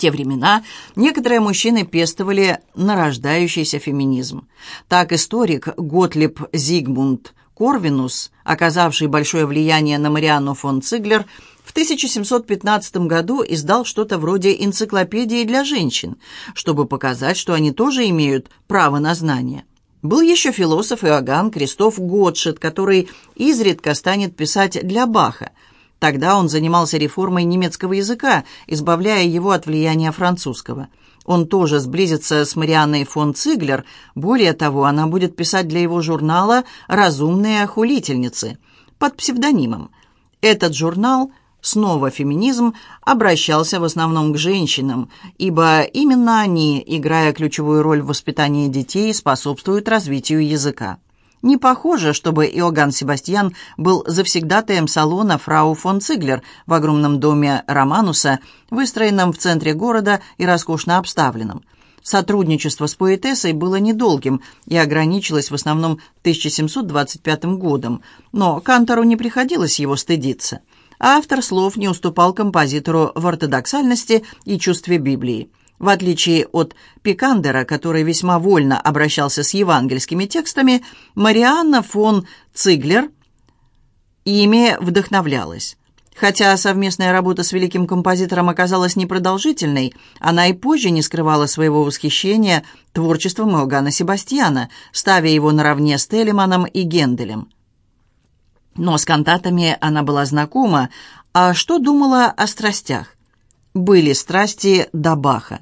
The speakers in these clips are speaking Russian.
те времена некоторые мужчины пестовали нарождающийся феминизм. Так историк Готлиб Зигмунд Корвинус, оказавший большое влияние на Марианну фон Циглер, в 1715 году издал что-то вроде энциклопедии для женщин, чтобы показать, что они тоже имеют право на знание. Был еще философ Иоганн Кристоф Готшет, который изредка станет писать для Баха – Тогда он занимался реформой немецкого языка, избавляя его от влияния французского. Он тоже сблизится с Марианной фон Циглер. Более того, она будет писать для его журнала «Разумные охулительницы» под псевдонимом. Этот журнал снова феминизм, обращался в основном к женщинам, ибо именно они, играя ключевую роль в воспитании детей, способствуют развитию языка. Не похоже, чтобы Иоганн Себастьян был завсегдатаем салона фрау фон Циглер в огромном доме Романуса, выстроенном в центре города и роскошно обставленном. Сотрудничество с поэтессой было недолгим и ограничилось в основном 1725 годом, но Кантору не приходилось его стыдиться. Автор слов не уступал композитору в ортодоксальности и чувстве Библии. В отличие от Пикандера, который весьма вольно обращался с евангельскими текстами, Марианна фон Циглер ими вдохновлялась. Хотя совместная работа с великим композитором оказалась непродолжительной, она и позже не скрывала своего восхищения творчеством Иоганна Себастьяна, ставя его наравне с Телеманом и Генделем. Но с кантатами она была знакома, а что думала о страстях? Были страсти до Баха.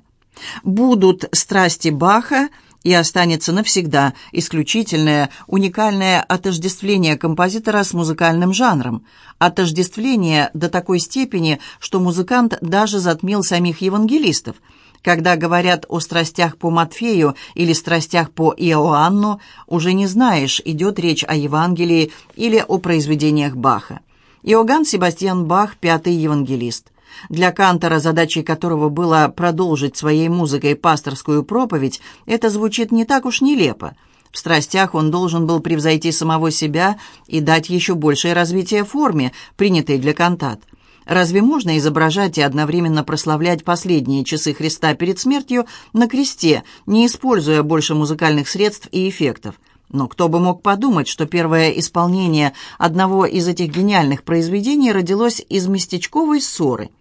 Будут страсти Баха, и останется навсегда исключительное, уникальное отождествление композитора с музыкальным жанром. Отождествление до такой степени, что музыкант даже затмил самих евангелистов. Когда говорят о страстях по Матфею или страстях по Иоанну, уже не знаешь, идет речь о Евангелии или о произведениях Баха. Иоганн Себастьян Бах – пятый евангелист – для Кантора, задачей которого было продолжить своей музыкой пасторскую проповедь, это звучит не так уж нелепо. В страстях он должен был превзойти самого себя и дать еще большее развитие форме, принятой для кантат. Разве можно изображать и одновременно прославлять последние часы Христа перед смертью на кресте, не используя больше музыкальных средств и эффектов? Но кто бы мог подумать, что первое исполнение одного из этих гениальных произведений родилось из местечковой ссоры –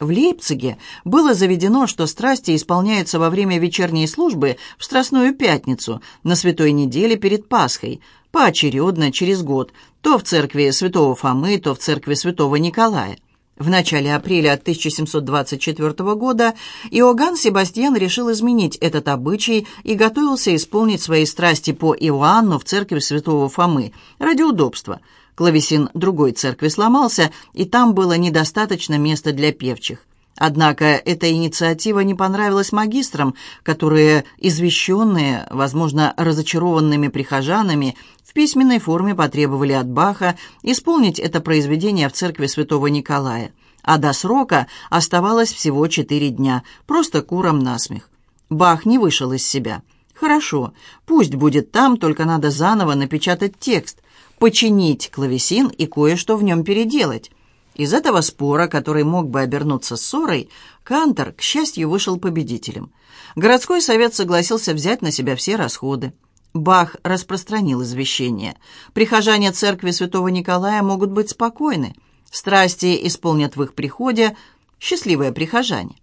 в Лейпциге было заведено, что страсти исполняются во время вечерней службы в Страстную Пятницу, на Святой неделе перед Пасхой, поочередно через год, то в церкви святого Фомы, то в церкви святого Николая. В начале апреля 1724 года Иоганн Себастьян решил изменить этот обычай и готовился исполнить свои страсти по Иоанну в церкви святого Фомы ради удобства – Клавесин другой церкви сломался, и там было недостаточно места для певчих. Однако эта инициатива не понравилась магистрам, которые, извещенные, возможно, разочарованными прихожанами, в письменной форме потребовали от Баха исполнить это произведение в церкви святого Николая. А до срока оставалось всего четыре дня, просто куром насмех. Бах не вышел из себя. «Хорошо, пусть будет там, только надо заново напечатать текст починить клавесин и кое-что в нем переделать. Из этого спора, который мог бы обернуться ссорой, Кантор, к счастью, вышел победителем. Городской совет согласился взять на себя все расходы. Бах распространил извещение. Прихожане церкви святого Николая могут быть спокойны. Страсти исполнят в их приходе счастливые прихожане.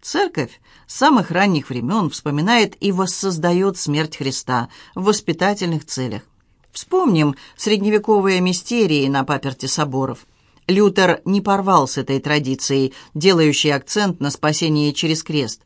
Церковь с самых ранних времен вспоминает и воссоздает смерть Христа в воспитательных целях. Вспомним средневековые мистерии на паперти соборов. Лютер не порвал с этой традицией, делающей акцент на спасении через крест.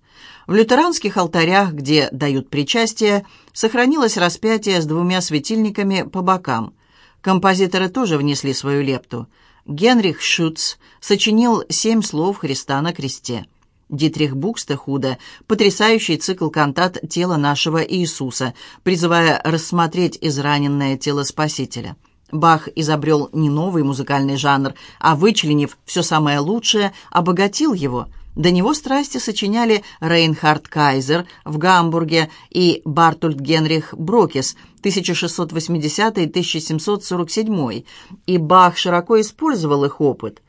В лютеранских алтарях, где дают причастие, сохранилось распятие с двумя светильниками по бокам. Композиторы тоже внесли свою лепту. Генрих Шуц сочинил семь слов Христа на кресте. Дитрих Букстехуда, потрясающий цикл кантат «Тело нашего Иисуса», призывая рассмотреть израненное тело Спасителя. Бах изобрел не новый музыкальный жанр, а, вычленив все самое лучшее, обогатил его. До него страсти сочиняли Рейнхард Кайзер в Гамбурге и Бартольд Генрих Брокес 1680-1747, и Бах широко использовал их опыт.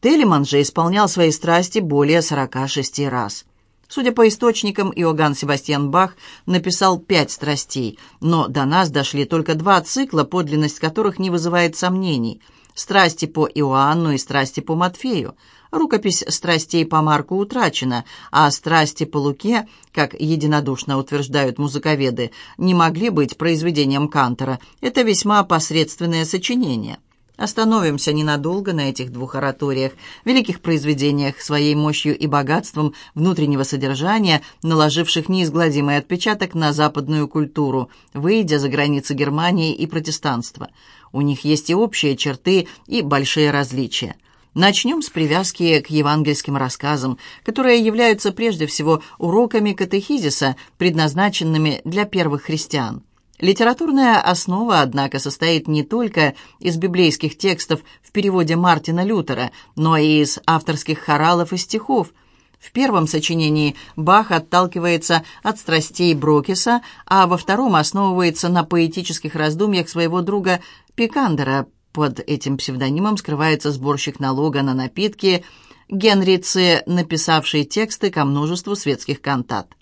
Телеман же исполнял свои страсти более 46 раз. Судя по источникам, Иоганн Себастьян Бах написал пять страстей, но до нас дошли только два цикла, подлинность которых не вызывает сомнений. «Страсти по Иоанну» и «Страсти по Матфею». Рукопись страстей по Марку утрачена, а страсти по Луке, как единодушно утверждают музыковеды, не могли быть произведением Кантера. Это весьма посредственное сочинение. Остановимся ненадолго на этих двух ораториях, великих произведениях, своей мощью и богатством внутреннего содержания, наложивших неизгладимый отпечаток на западную культуру, выйдя за границы Германии и протестанства. У них есть и общие черты, и большие различия. Начнем с привязки к евангельским рассказам, которые являются прежде всего уроками катехизиса, предназначенными для первых христиан. Литературная основа, однако, состоит не только из библейских текстов в переводе Мартина Лютера, но и из авторских хоралов и стихов. В первом сочинении Бах отталкивается от страстей Брокеса, а во втором основывается на поэтических раздумьях своего друга Пикандера, под этим псевдонимом скрывается сборщик налога на напитки Генрицы, написавший тексты ко множеству светских кантат.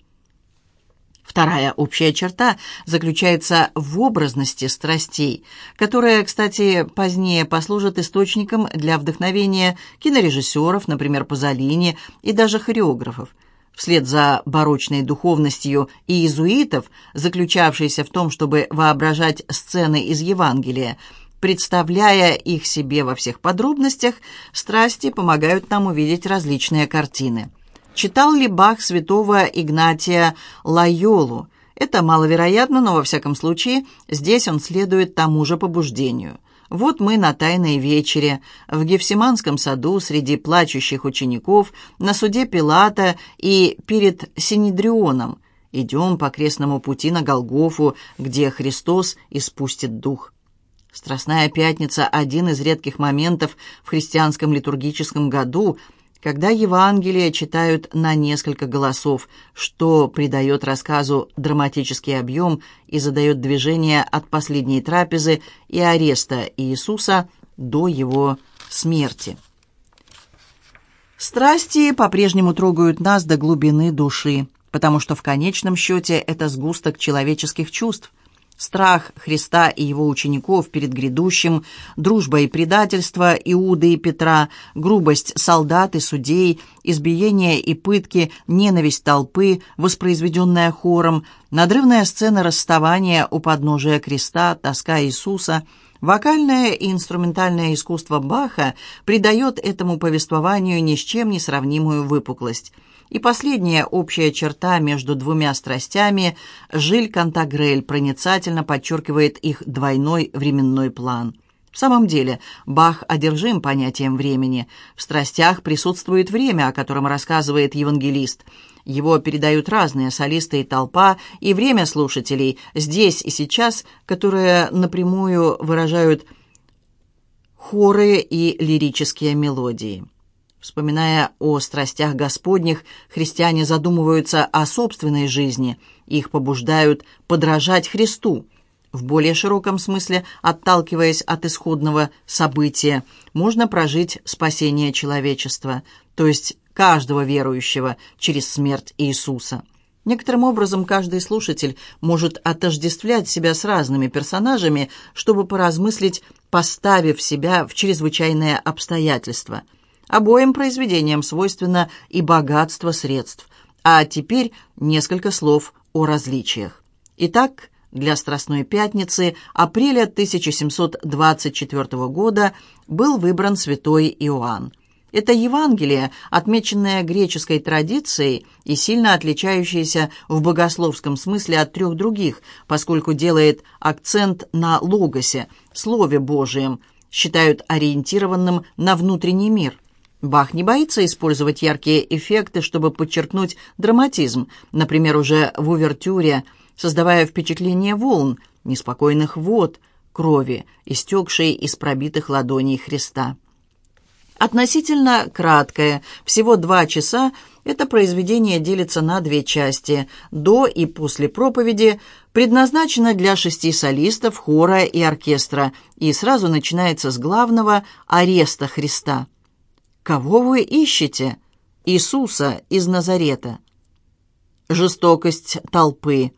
Вторая общая черта заключается в образности страстей, которая, кстати, позднее послужит источником для вдохновения кинорежиссеров, например, Пазолини, и даже хореографов. Вслед за барочной духовностью и иезуитов, заключавшейся в том, чтобы воображать сцены из Евангелия, Представляя их себе во всех подробностях, страсти помогают нам увидеть различные картины. Читал ли Бах святого Игнатия Лайолу? Это маловероятно, но во всяком случае здесь он следует тому же побуждению. Вот мы на Тайной вечере, в Гефсиманском саду среди плачущих учеников, на суде Пилата и перед Синедрионом. Идем по крестному пути на Голгофу, где Христос испустит дух. Страстная пятница – один из редких моментов в христианском литургическом году, когда Евангелие читают на несколько голосов, что придает рассказу драматический объем и задает движение от последней трапезы и ареста Иисуса до его смерти. Страсти по-прежнему трогают нас до глубины души, потому что в конечном счете это сгусток человеческих чувств, страх Христа и его учеников перед грядущим, дружба и предательство Иуды и Петра, грубость солдат и судей, избиение и пытки, ненависть толпы, воспроизведенная хором, надрывная сцена расставания у подножия креста, тоска Иисуса – Вокальное и инструментальное искусство Баха придает этому повествованию ни с чем не сравнимую выпуклость – и последняя общая черта между двумя страстями – Жиль Кантагрель проницательно подчеркивает их двойной временной план. В самом деле, Бах одержим понятием времени. В страстях присутствует время, о котором рассказывает евангелист. Его передают разные солисты и толпа, и время слушателей здесь и сейчас, которые напрямую выражают хоры и лирические мелодии. Вспоминая о страстях Господних, христиане задумываются о собственной жизни. Их побуждают подражать Христу. В более широком смысле, отталкиваясь от исходного события, можно прожить спасение человечества, то есть каждого верующего через смерть Иисуса. Некоторым образом каждый слушатель может отождествлять себя с разными персонажами, чтобы поразмыслить, поставив себя в чрезвычайные обстоятельства – Обоим произведениям свойственно и богатство средств. А теперь несколько слов о различиях. Итак, для Страстной Пятницы апреля 1724 года был выбран святой Иоанн. Это Евангелие, отмеченное греческой традицией и сильно отличающееся в богословском смысле от трех других, поскольку делает акцент на логосе, Слове Божием, считают ориентированным на внутренний мир – Бах не боится использовать яркие эффекты, чтобы подчеркнуть драматизм, например, уже в увертюре, создавая впечатление волн, неспокойных вод, крови, истекшей из пробитых ладоней Христа. Относительно краткое, всего два часа, это произведение делится на две части. До и после проповеди предназначено для шести солистов, хора и оркестра, и сразу начинается с главного «Ареста Христа». Кого вы ищете? Иисуса из Назарета. Жестокость толпы,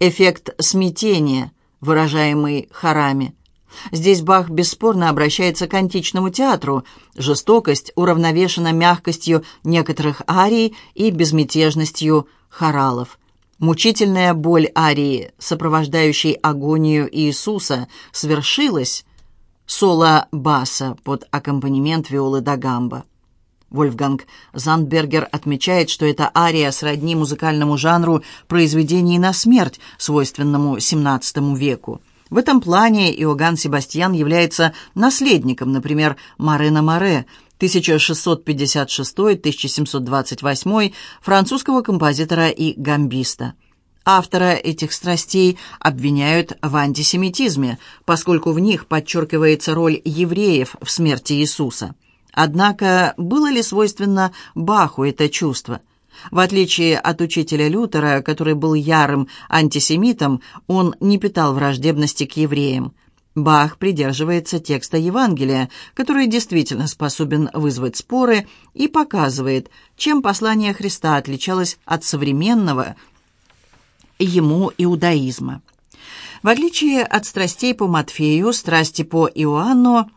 эффект смятения, выражаемый хорами. Здесь Бах бесспорно обращается к античному театру. Жестокость уравновешена мягкостью некоторых арий и безмятежностью хоралов. Мучительная боль арии, сопровождающей агонию Иисуса, свершилась. Соло баса под аккомпанемент виолы да гамба. Вольфганг Зандбергер отмечает, что эта ария сродни музыкальному жанру произведений на смерть, свойственному XVII веку. В этом плане Иоганн Себастьян является наследником, например, Марена Море, 1656-1728, французского композитора и гамбиста. Автора этих страстей обвиняют в антисемитизме, поскольку в них подчеркивается роль евреев в смерти Иисуса. Однако было ли свойственно Баху это чувство? В отличие от учителя Лютера, который был ярым антисемитом, он не питал враждебности к евреям. Бах придерживается текста Евангелия, который действительно способен вызвать споры и показывает, чем послание Христа отличалось от современного ему иудаизма. В отличие от страстей по Матфею, страсти по Иоанну,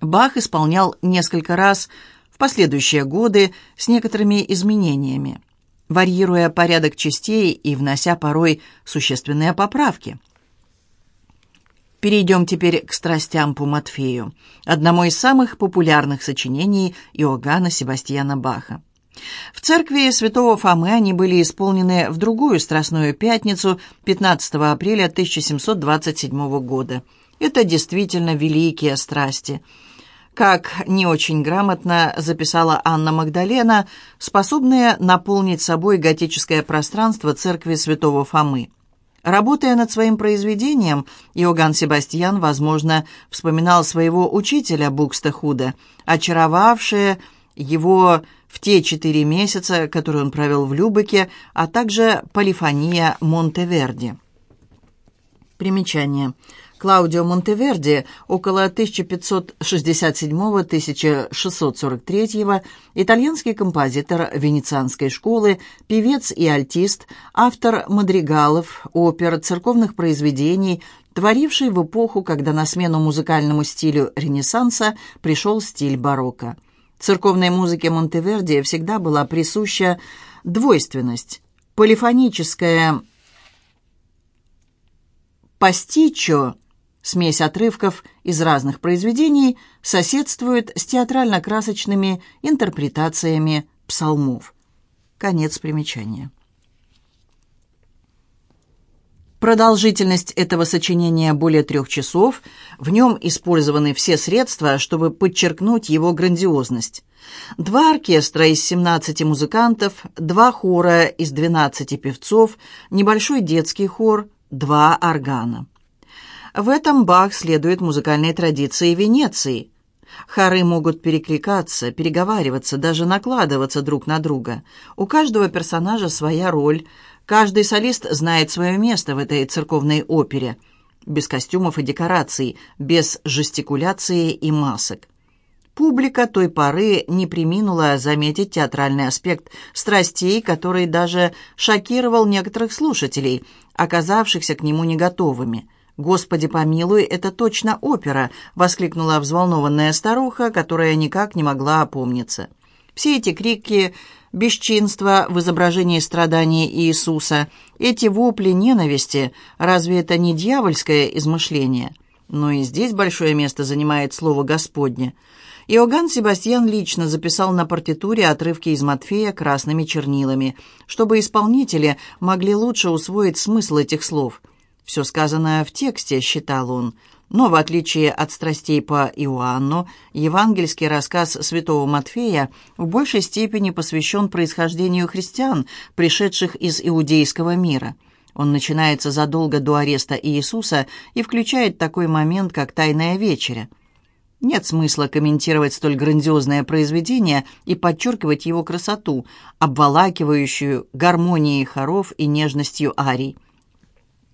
Бах исполнял несколько раз – в последующие годы с некоторыми изменениями, варьируя порядок частей и внося порой существенные поправки. Перейдем теперь к страстям по Матфею, одному из самых популярных сочинений Иоганна Себастьяна Баха. В церкви святого Фомы они были исполнены в другую Страстную Пятницу 15 апреля 1727 года. Это действительно великие страсти – как не очень грамотно записала Анна Магдалена, способные наполнить собой готическое пространство церкви святого Фомы. Работая над своим произведением, Иоганн Себастьян, возможно, вспоминал своего учителя Букстехуда, очаровавшее его в те четыре месяца, которые он провел в Любеке, а также полифония Монтеверди. Примечание – Клаудио Монтеверди около 1567-1643, итальянский композитор венецианской школы, певец и альтист, автор мадригалов, опер, церковных произведений, творивший в эпоху, когда на смену музыкальному стилю Ренессанса пришел стиль барокко. Церковной музыке Монтеверди всегда была присуща двойственность, полифоническая пастичо Смесь отрывков из разных произведений соседствует с театрально-красочными интерпретациями псалмов. Конец примечания. Продолжительность этого сочинения более трех часов, в нем использованы все средства, чтобы подчеркнуть его грандиозность. Два оркестра из 17 музыкантов, два хора из 12 певцов, небольшой детский хор, два органа. В этом Бах следует музыкальной традиции Венеции. Хоры могут перекликаться, переговариваться, даже накладываться друг на друга. У каждого персонажа своя роль. Каждый солист знает свое место в этой церковной опере. Без костюмов и декораций, без жестикуляции и масок. Публика той поры не приминула заметить театральный аспект страстей, который даже шокировал некоторых слушателей, оказавшихся к нему не готовыми – «Господи помилуй, это точно опера!» — воскликнула взволнованная старуха, которая никак не могла опомниться. Все эти крики бесчинства в изображении страданий Иисуса, эти вопли ненависти, разве это не дьявольское измышление? Но и здесь большое место занимает слово «Господне». Иоганн Себастьян лично записал на партитуре отрывки из Матфея красными чернилами, чтобы исполнители могли лучше усвоить смысл этих слов – все сказанное в тексте, считал он, но, в отличие от страстей по Иоанну, евангельский рассказ святого Матфея в большей степени посвящен происхождению христиан, пришедших из иудейского мира. Он начинается задолго до ареста Иисуса и включает такой момент, как Тайная вечеря. Нет смысла комментировать столь грандиозное произведение и подчеркивать его красоту, обволакивающую гармонией хоров и нежностью арий.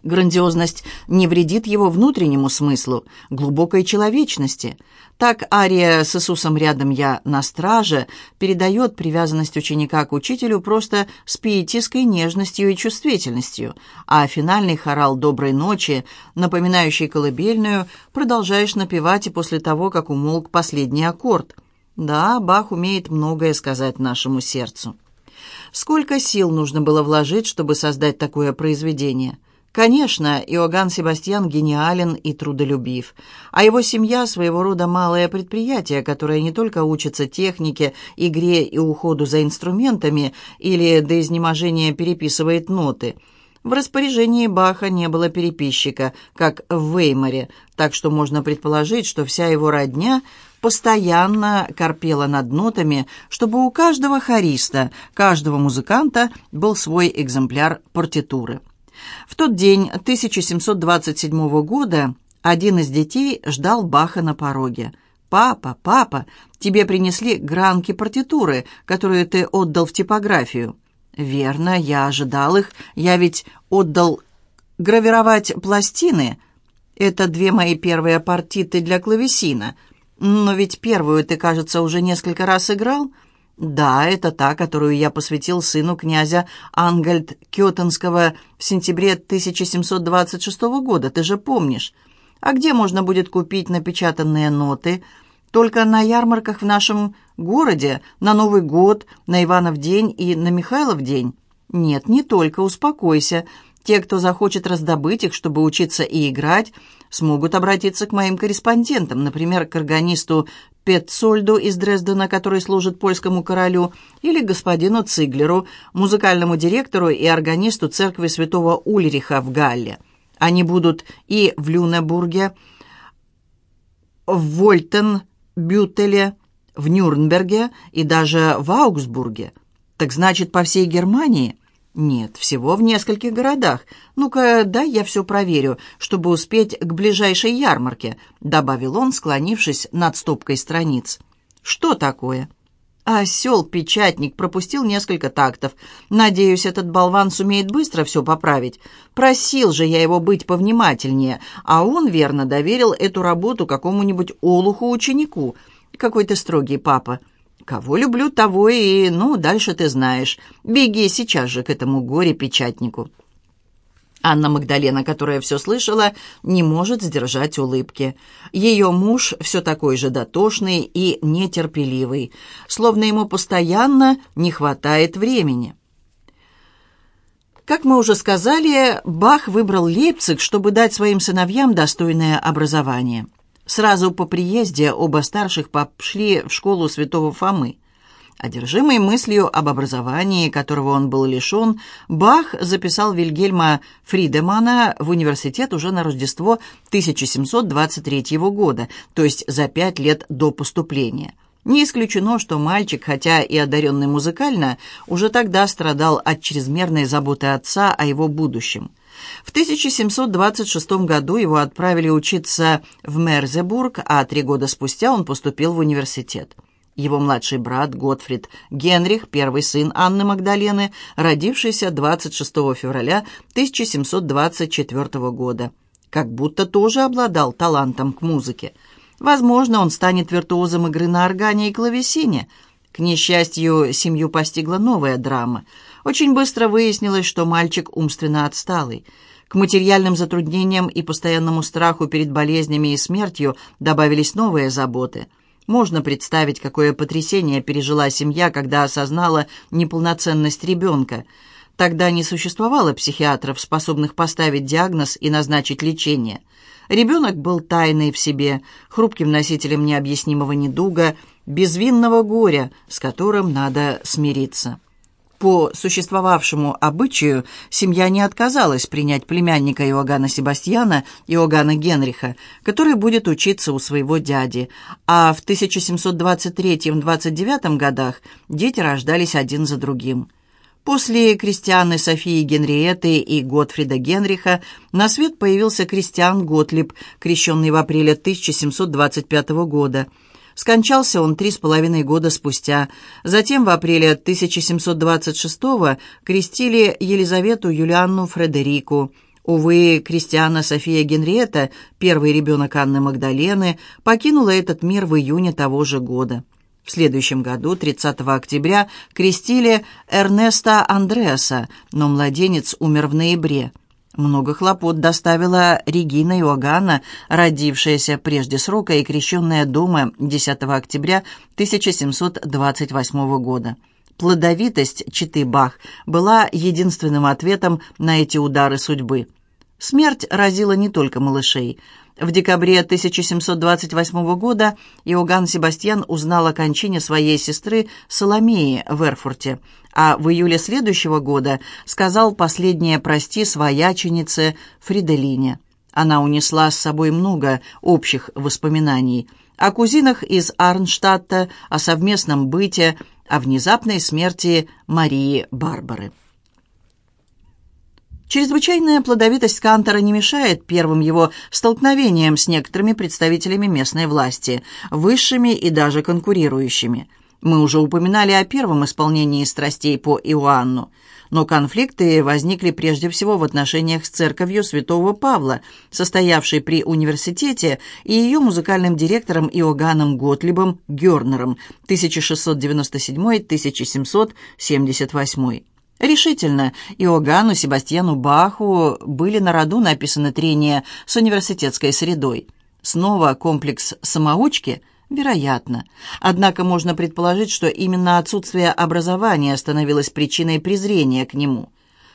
Грандиозность не вредит его внутреннему смыслу, глубокой человечности. Так ария с Иисусом рядом «Я на страже» передает привязанность ученика к учителю просто с пиетистской нежностью и чувствительностью, а финальный хорал «Доброй ночи», напоминающий колыбельную, продолжаешь напевать и после того, как умолк последний аккорд. Да, Бах умеет многое сказать нашему сердцу. Сколько сил нужно было вложить, чтобы создать такое произведение – Конечно, Иоганн Себастьян гениален и трудолюбив, а его семья своего рода малое предприятие, которое не только учится технике, игре и уходу за инструментами или до изнеможения переписывает ноты. В распоряжении Баха не было переписчика, как в Веймаре, так что можно предположить, что вся его родня постоянно корпела над нотами, чтобы у каждого хориста, каждого музыканта был свой экземпляр партитуры. В тот день 1727 года один из детей ждал Баха на пороге. «Папа, папа, тебе принесли гранки партитуры, которые ты отдал в типографию». «Верно, я ожидал их. Я ведь отдал гравировать пластины. Это две мои первые партиты для клавесина. Но ведь первую ты, кажется, уже несколько раз играл». «Да, это та, которую я посвятил сыну князя Ангельд Кётенского в сентябре 1726 года, ты же помнишь. А где можно будет купить напечатанные ноты? Только на ярмарках в нашем городе, на Новый год, на Иванов день и на Михайлов день? Нет, не только, успокойся. Те, кто захочет раздобыть их, чтобы учиться и играть, смогут обратиться к моим корреспондентам, например, к органисту Петцольду из Дрездена, который служит польскому королю, или господину Циглеру, музыкальному директору и органисту церкви святого Ульриха в Галле. Они будут и в Люнебурге, в Вольтен-Бютеле, в Нюрнберге и даже в Аугсбурге. Так значит, по всей Германии – «Нет, всего в нескольких городах. Ну-ка, дай я все проверю, чтобы успеть к ближайшей ярмарке», добавил он, склонившись над стопкой страниц. «Что такое?» Осел-печатник пропустил несколько тактов. Надеюсь, этот болван сумеет быстро все поправить. Просил же я его быть повнимательнее, а он верно доверил эту работу какому-нибудь олуху-ученику. Какой ты строгий папа. Кого люблю, того и... Ну, дальше ты знаешь. Беги сейчас же к этому горе-печатнику». Анна Магдалена, которая все слышала, не может сдержать улыбки. Ее муж все такой же дотошный и нетерпеливый, словно ему постоянно не хватает времени. Как мы уже сказали, Бах выбрал Лейпциг, чтобы дать своим сыновьям достойное образование. Сразу по приезде оба старших пошли в школу святого Фомы. Одержимый мыслью об образовании, которого он был лишен, Бах записал Вильгельма Фридемана в университет уже на Рождество 1723 года, то есть за пять лет до поступления. Не исключено, что мальчик, хотя и одаренный музыкально, уже тогда страдал от чрезмерной заботы отца о его будущем. В 1726 году его отправили учиться в Мерзебург, а три года спустя он поступил в университет. Его младший брат Готфрид Генрих, первый сын Анны Магдалены, родившийся 26 февраля 1724 года, как будто тоже обладал талантом к музыке. Возможно, он станет виртуозом игры на органе и клавесине. К несчастью, семью постигла новая драма – очень быстро выяснилось, что мальчик умственно отсталый. К материальным затруднениям и постоянному страху перед болезнями и смертью добавились новые заботы. Можно представить, какое потрясение пережила семья, когда осознала неполноценность ребенка. Тогда не существовало психиатров, способных поставить диагноз и назначить лечение. Ребенок был тайной в себе, хрупким носителем необъяснимого недуга, безвинного горя, с которым надо смириться. По существовавшему обычаю семья не отказалась принять племянника Иоганна Себастьяна, Иоганна Генриха, который будет учиться у своего дяди, а в 1723-29 годах дети рождались один за другим. После Кристианы Софии Генриетты и Готфрида Генриха на свет появился Кристиан Готлиб, крещенный в апреле 1725 года – Скончался он три с половиной года спустя. Затем в апреле 1726-го крестили Елизавету Юлианну Фредерику. Увы, Кристиана София Генриетта, первый ребенок Анны Магдалены, покинула этот мир в июне того же года. В следующем году, 30 октября, крестили Эрнеста Андреаса, но младенец умер в ноябре. Много хлопот доставила Регина Иоганна, родившаяся прежде срока и крещенная дома 10 октября 1728 года. Плодовитость Читы Бах была единственным ответом на эти удары судьбы. Смерть разила не только малышей. В декабре 1728 года Иоганн Себастьян узнал о кончине своей сестры Соломеи в Эрфурте, а в июле следующего года сказал последнее «прости» свояченице Фриделине. Она унесла с собой много общих воспоминаний о кузинах из Арнштадта, о совместном быте, о внезапной смерти Марии Барбары. Чрезвычайная плодовитость Кантора не мешает первым его столкновениям с некоторыми представителями местной власти, высшими и даже конкурирующими. Мы уже упоминали о первом исполнении страстей по Иоанну, но конфликты возникли прежде всего в отношениях с церковью святого Павла, состоявшей при университете, и ее музыкальным директором Иоганном Готлибом Гернером 1697-1778. Решительно, Иоганну Себастьяну Баху были на роду написаны трения с университетской средой. Снова комплекс самоучки? Вероятно. Однако можно предположить, что именно отсутствие образования становилось причиной презрения к нему.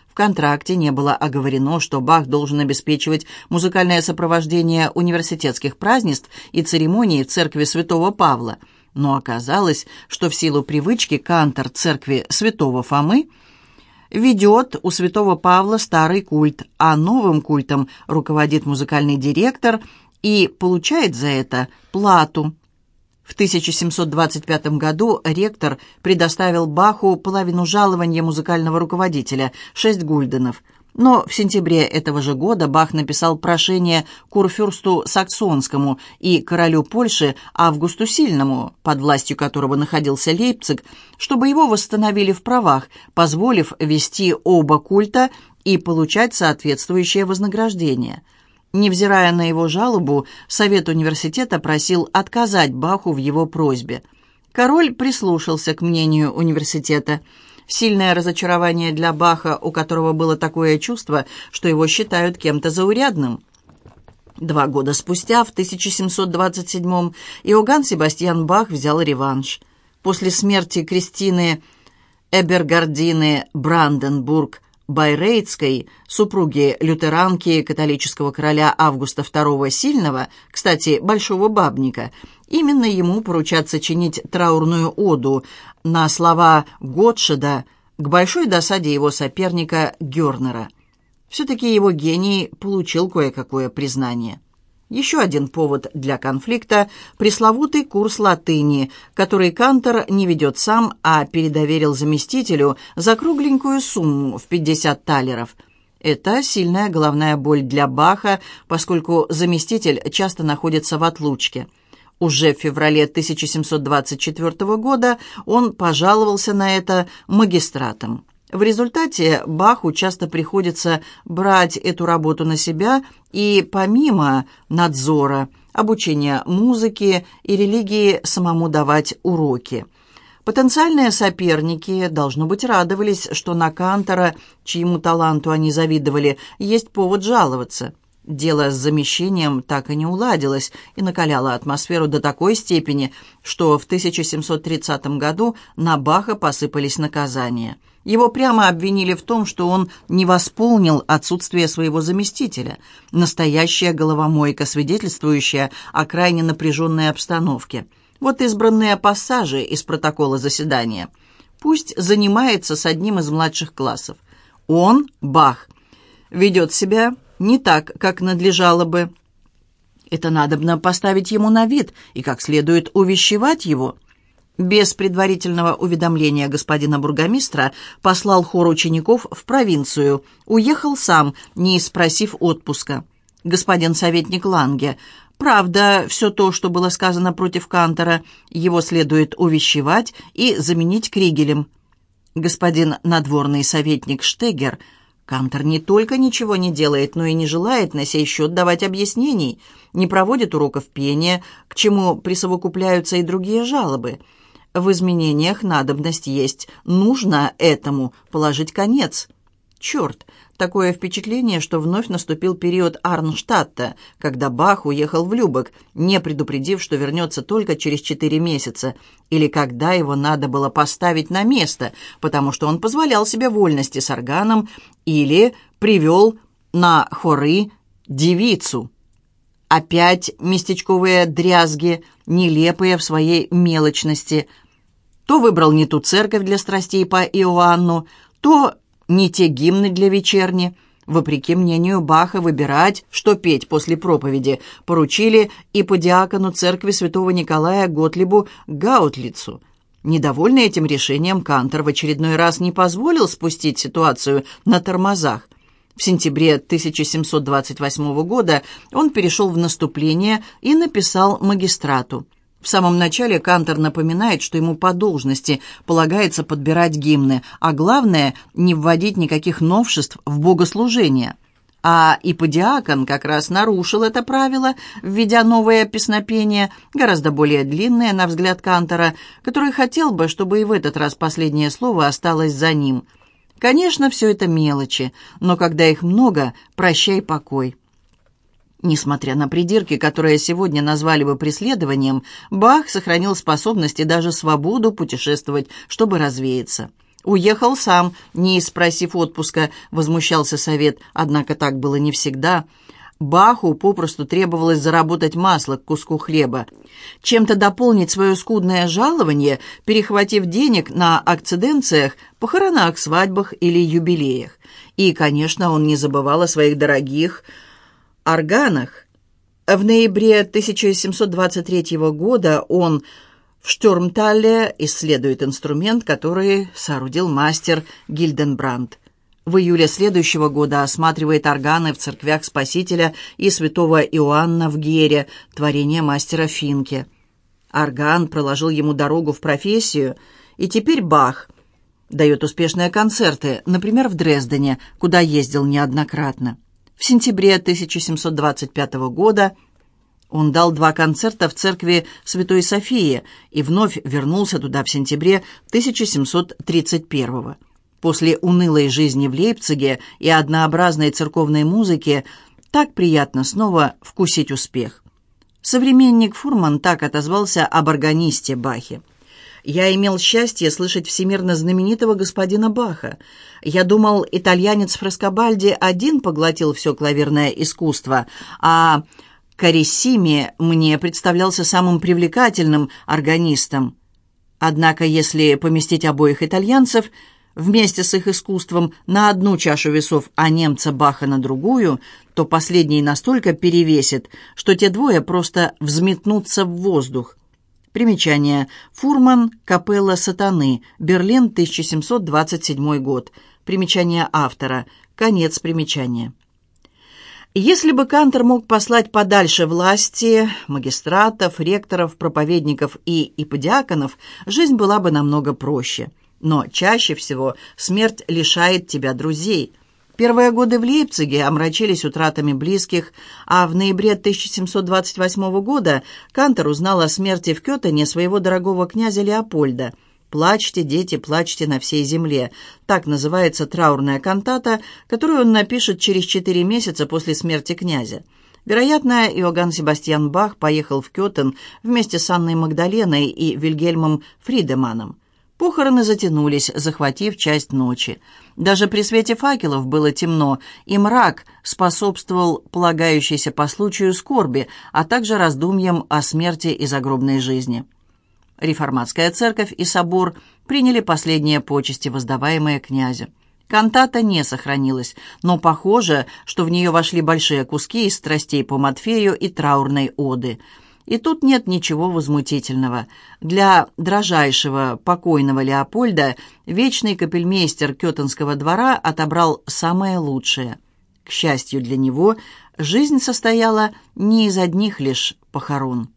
В контракте не было оговорено, что Бах должен обеспечивать музыкальное сопровождение университетских празднеств и церемоний в церкви святого Павла, но оказалось, что в силу привычки кантор церкви святого Фомы – ведет у святого Павла старый культ, а новым культом руководит музыкальный директор и получает за это плату. В 1725 году ректор предоставил Баху половину жалования музыкального руководителя – 6 гульденов – но в сентябре этого же года Бах написал прошение курфюрсту Саксонскому и королю Польши Августу Сильному, под властью которого находился Лейпциг, чтобы его восстановили в правах, позволив вести оба культа и получать соответствующее вознаграждение. Невзирая на его жалобу, Совет университета просил отказать Баху в его просьбе. Король прислушался к мнению университета – Сильное разочарование для Баха, у которого было такое чувство, что его считают кем-то заурядным. Два года спустя, в 1727-м, Иоганн Себастьян Бах взял реванш. После смерти Кристины Эбергардины Бранденбург Байрейтской, супруги лютеранки католического короля Августа II Сильного, кстати, большого бабника, именно ему поручат сочинить траурную оду на слова Готшеда к большой досаде его соперника Гернера. Все-таки его гений получил кое-какое признание. Еще один повод для конфликта – пресловутый курс латыни, который Кантор не ведет сам, а передоверил заместителю за кругленькую сумму в 50 талеров. Это сильная головная боль для Баха, поскольку заместитель часто находится в отлучке. Уже в феврале 1724 года он пожаловался на это магистратам. В результате Баху часто приходится брать эту работу на себя и помимо надзора, обучения музыке и религии самому давать уроки. Потенциальные соперники, должно быть, радовались, что на Кантора, чьему таланту они завидовали, есть повод жаловаться – Дело с замещением так и не уладилось и накаляло атмосферу до такой степени, что в 1730 году на Баха посыпались наказания. Его прямо обвинили в том, что он не восполнил отсутствие своего заместителя. Настоящая головомойка, свидетельствующая о крайне напряженной обстановке. Вот избранные пассажи из протокола заседания. Пусть занимается с одним из младших классов. Он, Бах, ведет себя не так, как надлежало бы. Это надобно поставить ему на вид и как следует увещевать его. Без предварительного уведомления господина бургомистра послал хор учеников в провинцию, уехал сам, не спросив отпуска. Господин советник Ланге, правда, все то, что было сказано против Кантора, его следует увещевать и заменить Кригелем. Господин надворный советник Штегер – Кантор не только ничего не делает, но и не желает на сей счет давать объяснений, не проводит уроков пения, к чему присовокупляются и другие жалобы. В изменениях надобность есть, нужно этому положить конец. Черт, такое впечатление, что вновь наступил период Арнштадта, когда Бах уехал в Любек, не предупредив, что вернется только через четыре месяца, или когда его надо было поставить на место, потому что он позволял себе вольности с органом, или привел на хоры девицу. Опять местечковые дрязги, нелепые в своей мелочности. То выбрал не ту церковь для страстей по Иоанну, то не те гимны для вечерни. Вопреки мнению Баха, выбирать, что петь после проповеди, поручили и по диакону церкви святого Николая Готлибу Гаутлицу. Недовольный этим решением, Кантор в очередной раз не позволил спустить ситуацию на тормозах. В сентябре 1728 года он перешел в наступление и написал магистрату. В самом начале Кантор напоминает, что ему по должности полагается подбирать гимны, а главное – не вводить никаких новшеств в богослужение. А иподиакон как раз нарушил это правило, введя новое песнопение, гораздо более длинное, на взгляд Кантора, который хотел бы, чтобы и в этот раз последнее слово осталось за ним. Конечно, все это мелочи, но когда их много, прощай покой. Несмотря на придирки, которые сегодня назвали бы преследованием, Бах сохранил способность и даже свободу путешествовать, чтобы развеяться. «Уехал сам, не спросив отпуска», — возмущался совет, однако так было не всегда. Баху попросту требовалось заработать масло к куску хлеба, чем-то дополнить свое скудное жалование, перехватив денег на акциденциях, похоронах, свадьбах или юбилеях. И, конечно, он не забывал о своих дорогих органах. В ноябре 1723 года он в Штурмталле исследует инструмент, который соорудил мастер Гильденбранд. В июле следующего года осматривает органы в церквях Спасителя и святого Иоанна в Гере, творение мастера Финке. Орган проложил ему дорогу в профессию, и теперь Бах дает успешные концерты, например, в Дрездене, куда ездил неоднократно. В сентябре 1725 года он дал два концерта в церкви Святой Софии и вновь вернулся туда в сентябре 1731 После унылой жизни в Лейпциге и однообразной церковной музыки так приятно снова вкусить успех. Современник Фурман так отозвался об органисте Бахе. Я имел счастье слышать всемирно знаменитого господина Баха. Я думал, итальянец Фрескобальди один поглотил все клаверное искусство, а Кариссими мне представлялся самым привлекательным органистом. Однако, если поместить обоих итальянцев вместе с их искусством на одну чашу весов, а немца Баха на другую, то последний настолько перевесит, что те двое просто взметнутся в воздух. Примечание. Фурман, Капелла Сатаны, Берлин, 1727 год. Примечание автора. Конец примечания. Если бы Кантер мог послать подальше власти, магистратов, ректоров, проповедников и иподиаконов, жизнь была бы намного проще. Но чаще всего смерть лишает тебя друзей – Первые годы в Лейпциге омрачились утратами близких, а в ноябре 1728 года Кантор узнал о смерти в Кётане своего дорогого князя Леопольда. «Плачьте, дети, плачьте на всей земле» — так называется траурная кантата, которую он напишет через четыре месяца после смерти князя. Вероятно, Иоганн Себастьян Бах поехал в Кётен вместе с Анной Магдаленой и Вильгельмом Фридеманом. Похороны затянулись, захватив часть ночи. Даже при свете факелов было темно, и мрак способствовал полагающейся по случаю скорби, а также раздумьям о смерти и загробной жизни. Реформатская церковь и собор приняли последние почести, воздаваемые князю. Кантата не сохранилась, но похоже, что в нее вошли большие куски из страстей по Матфею и траурной оды – и тут нет ничего возмутительного. Для дрожайшего покойного Леопольда вечный капельмейстер Кетонского двора отобрал самое лучшее. К счастью для него, жизнь состояла не из одних лишь похорон.